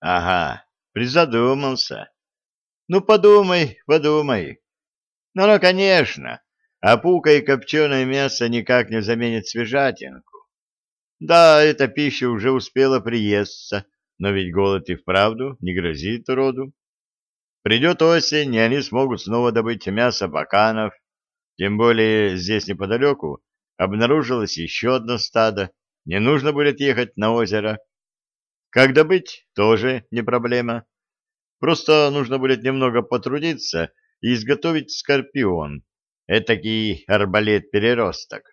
Ага, призадумался. Ну, подумай, подумай. Ну, ну, конечно, опука и копченое мясо никак не заменит свежатинку. Да, эта пища уже успела приесться, но ведь голод и вправду не грозит роду. Придет осень, и они смогут снова добыть мясо баканов. Тем более здесь неподалеку обнаружилось еще одно стадо. Не нужно будет ехать на озеро. Как добыть, тоже не проблема. Просто нужно будет немного потрудиться и изготовить скорпион, этакий арбалет-переросток.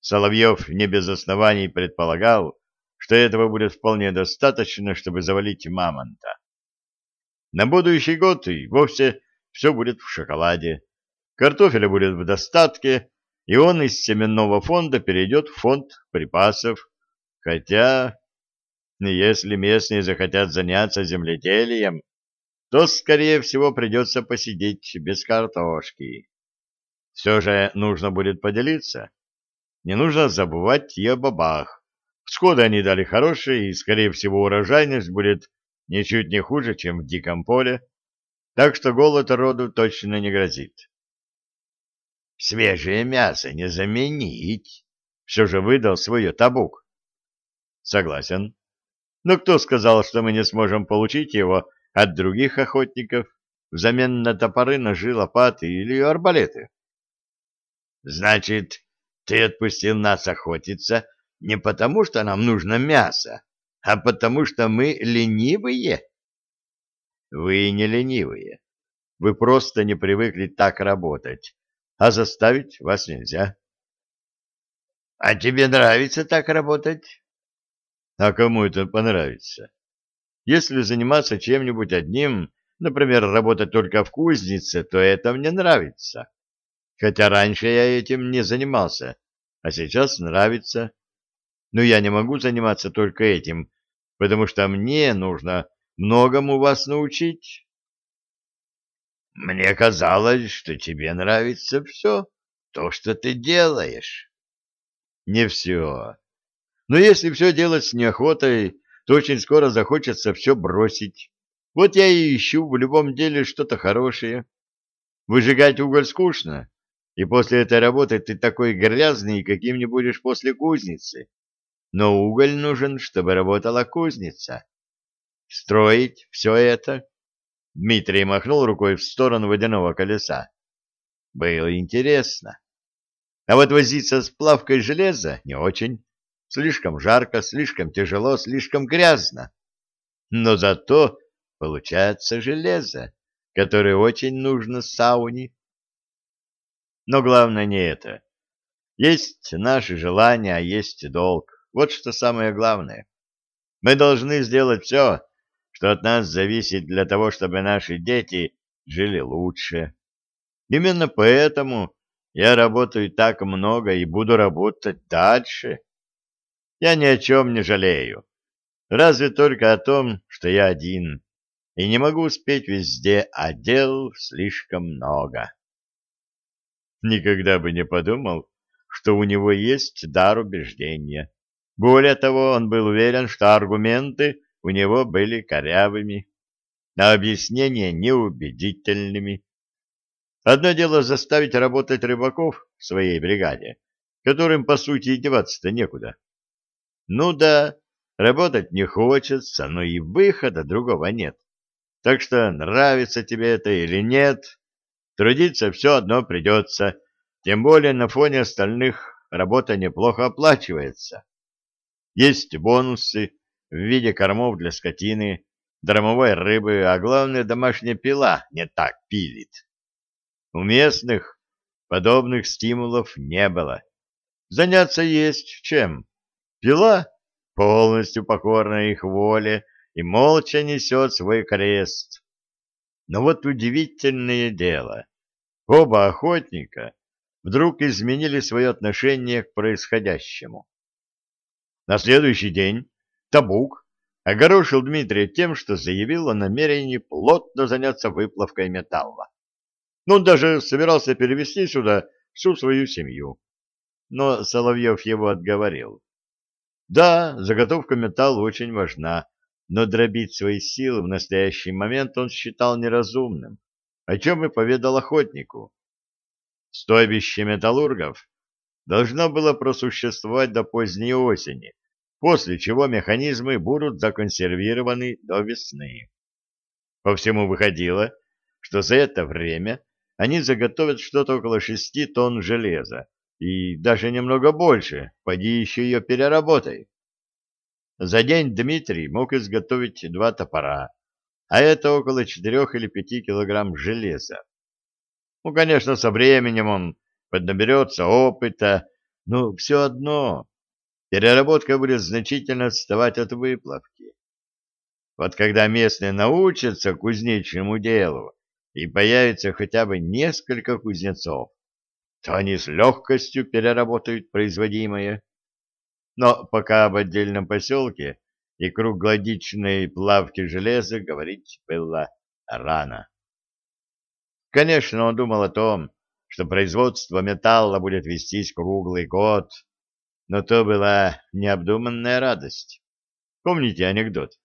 Соловьев не без оснований предполагал, что этого будет вполне достаточно, чтобы завалить мамонта. На будущий год и вовсе все будет в шоколаде. Картофеля будет в достатке, и он из семенного фонда перейдет в фонд припасов. Хотя, если местные захотят заняться земледелием, то, скорее всего, придется посидеть без картошки. Все же нужно будет поделиться. Не нужно забывать и о бабах. Всходы они дали хорошие, и, скорее всего, урожайность будет ничуть не хуже, чем в диком поле, так что голод роду точно не грозит. Свежее мясо не заменить, все же выдал свое табук. Согласен. Но кто сказал, что мы не сможем получить его от других охотников взамен на топоры, ножи, лопаты или арбалеты? Значит, ты отпустил нас охотиться не потому, что нам нужно мясо, а потому что мы ленивые. Вы не ленивые. Вы просто не привыкли так работать, а заставить вас нельзя. А тебе нравится так работать? А кому это понравится? Если заниматься чем-нибудь одним, например, работать только в кузнице, то это мне нравится. Хотя раньше я этим не занимался, а сейчас нравится. Но я не могу заниматься только этим, потому что мне нужно многому вас научить. Мне казалось, что тебе нравится все, то, что ты делаешь. Не все. Но если все делать с неохотой, то очень скоро захочется все бросить. Вот я и ищу в любом деле что-то хорошее. Выжигать уголь скучно, и после этой работы ты такой грязный, каким не будешь после кузницы но уголь нужен, чтобы работала кузница. Строить все это? Дмитрий махнул рукой в сторону водяного колеса. Было интересно. А вот возиться с плавкой железа не очень. Слишком жарко, слишком тяжело, слишком грязно. Но зато получается железо, которое очень нужно сауне. Но главное не это. Есть наши желания, а есть долг. Вот что самое главное. Мы должны сделать все, что от нас зависит для того, чтобы наши дети жили лучше. Именно поэтому я работаю так много и буду работать дальше. Я ни о чем не жалею. Разве только о том, что я один, и не могу успеть везде, а дел слишком много. Никогда бы не подумал, что у него есть дар убеждения. Более того, он был уверен, что аргументы у него были корявыми, а объяснения неубедительными. Одно дело заставить работать рыбаков в своей бригаде, которым, по сути, деваться-то некуда. Ну да, работать не хочется, но и выхода другого нет. Так что нравится тебе это или нет, трудиться все одно придется, тем более на фоне остальных работа неплохо оплачивается. Есть бонусы в виде кормов для скотины, дромовой рыбы, а главное, домашняя пила не так пилит. У местных подобных стимулов не было. Заняться есть чем. Пила полностью покорна их воле и молча несет свой крест. Но вот удивительное дело. Оба охотника вдруг изменили свое отношение к происходящему. На следующий день Табук огорошил Дмитрия тем, что заявил о намерении плотно заняться выплавкой металла. Но он даже собирался перевести сюда всю свою семью. Но Соловьев его отговорил. Да, заготовка металла очень важна, но дробить свои силы в настоящий момент он считал неразумным, о чем и поведал охотнику. Стойбище металлургов должно было просуществовать до поздней осени, после чего механизмы будут законсервированы до весны. По всему выходило, что за это время они заготовят что-то около шести тонн железа, и даже немного больше, поди еще ее переработай. За день Дмитрий мог изготовить два топора, а это около четырех или пяти килограмм железа. Ну, конечно, со временем он поднаберется опыта, но все одно переработка будет значительно отставать от выплавки. Вот когда местные научатся кузнечному делу и появится хотя бы несколько кузнецов, то они с легкостью переработают производимое. Но пока об отдельном поселке и круглодичной плавке железа говорить было рано. Конечно, он думал о том, что производство металла будет вестись круглый год, но то была необдуманная радость. Помните анекдот?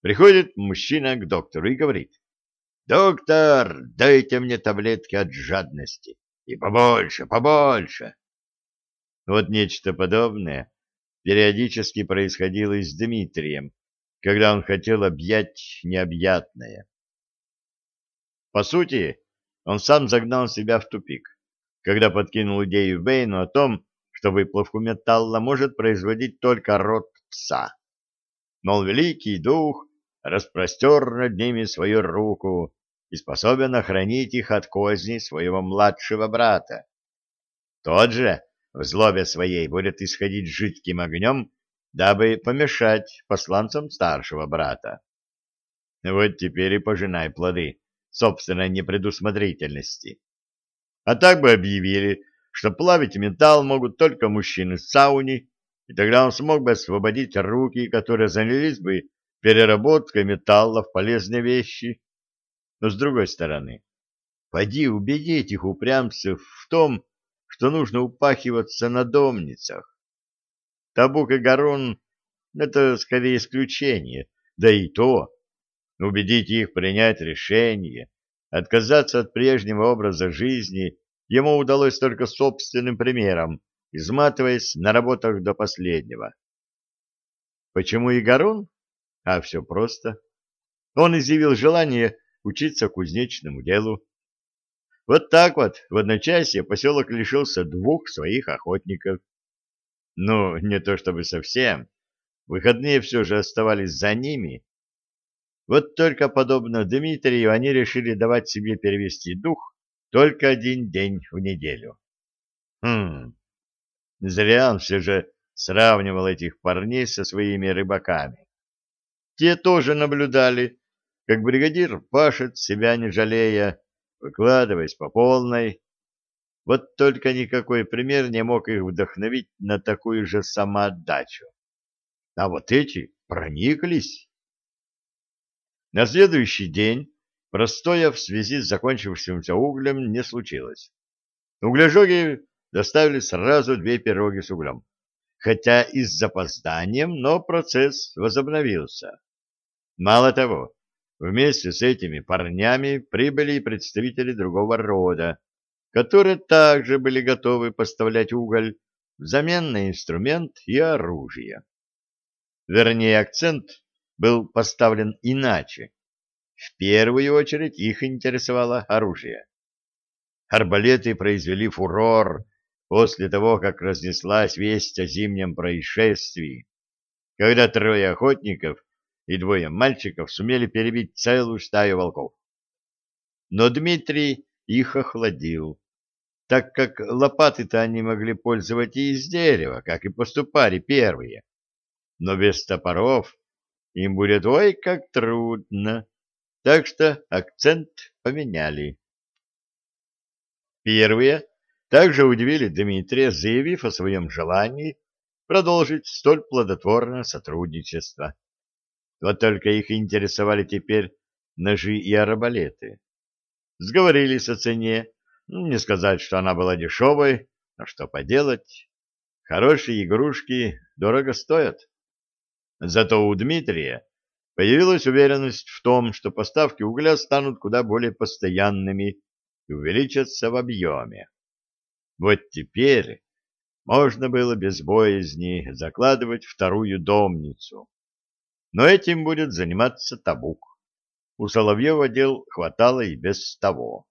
Приходит мужчина к доктору и говорит, «Доктор, дайте мне таблетки от жадности, и побольше, побольше». Вот нечто подобное периодически происходило и с Дмитрием, когда он хотел объять необъятное. По сути, он сам загнал себя в тупик, когда подкинул идею Бэйну о том, что выплавку металла может производить только род пса. Мол, великий дух распростер над ними свою руку и способен охранить их от козни своего младшего брата. Тот же в злобе своей будет исходить жидким огнем, дабы помешать посланцам старшего брата. Вот теперь и пожинай плоды собственной непредусмотрительности. А так бы объявили, что плавить металл могут только мужчины с сауни, и тогда он смог бы освободить руки, которые занялись бы переработкой металла в полезные вещи. Но с другой стороны, поди убеди этих упрямцев в том, что нужно упахиваться на домницах. Табук и Гарон — это скорее исключение, да и то убедить их принять решение, отказаться от прежнего образа жизни ему удалось только собственным примером, изматываясь на работах до последнего. Почему Игорун? А все просто. Он изъявил желание учиться кузнечному делу. Вот так вот в одночасье поселок лишился двух своих охотников. Ну, не то чтобы совсем. Выходные все же оставались за ними, вот только подобно Дмитрию они решили давать себе перевести дух только один день в неделю. Хм, зря он все же сравнивал этих парней со своими рыбаками. Те тоже наблюдали, как бригадир пашет, себя не жалея, выкладываясь по полной. Вот только никакой пример не мог их вдохновить на такую же самоотдачу. А вот эти прониклись. На следующий день простоя в связи с закончившимся углем не случилось. Углежоги доставили сразу две пироги с углем. Хотя и с запозданием, но процесс возобновился. Мало того, вместе с этими парнями прибыли и представители другого рода, которые также были готовы поставлять уголь взамен на инструмент и оружие. Вернее, акцент был поставлен иначе. В первую очередь их интересовало оружие. Арбалеты произвели фурор после того, как разнеслась весть о зимнем происшествии, когда трое охотников и двое мальчиков сумели перебить целую стаю волков. Но Дмитрий их охладил, так как лопаты-то они могли пользовать и из дерева, как и поступали первые. Но без топоров им будет ой как трудно, так что акцент поменяли. Первые также удивили Дмитрия, заявив о своем желании продолжить столь плодотворное сотрудничество. Вот только их интересовали теперь ножи и арбалеты. Сговорились о цене, ну, не сказать, что она была дешевой, но что поделать, хорошие игрушки дорого стоят. Зато у Дмитрия появилась уверенность в том, что поставки угля станут куда более постоянными и увеличатся в объеме. Вот теперь можно было без боязни закладывать вторую домницу. Но этим будет заниматься Табук. У Соловьева дел хватало и без того.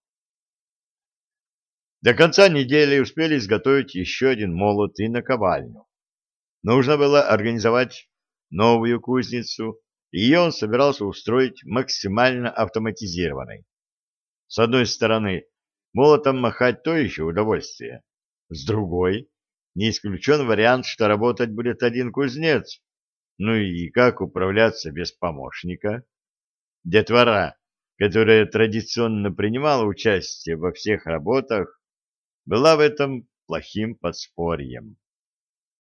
До конца недели успели изготовить еще один молот и наковальню. Нужно было организовать новую кузницу, и ее он собирался устроить максимально автоматизированной. С одной стороны, молотом махать то еще удовольствие. С другой, не исключен вариант, что работать будет один кузнец. Ну и как управляться без помощника? Детвора, которая традиционно принимала участие во всех работах, была в этом плохим подспорьем.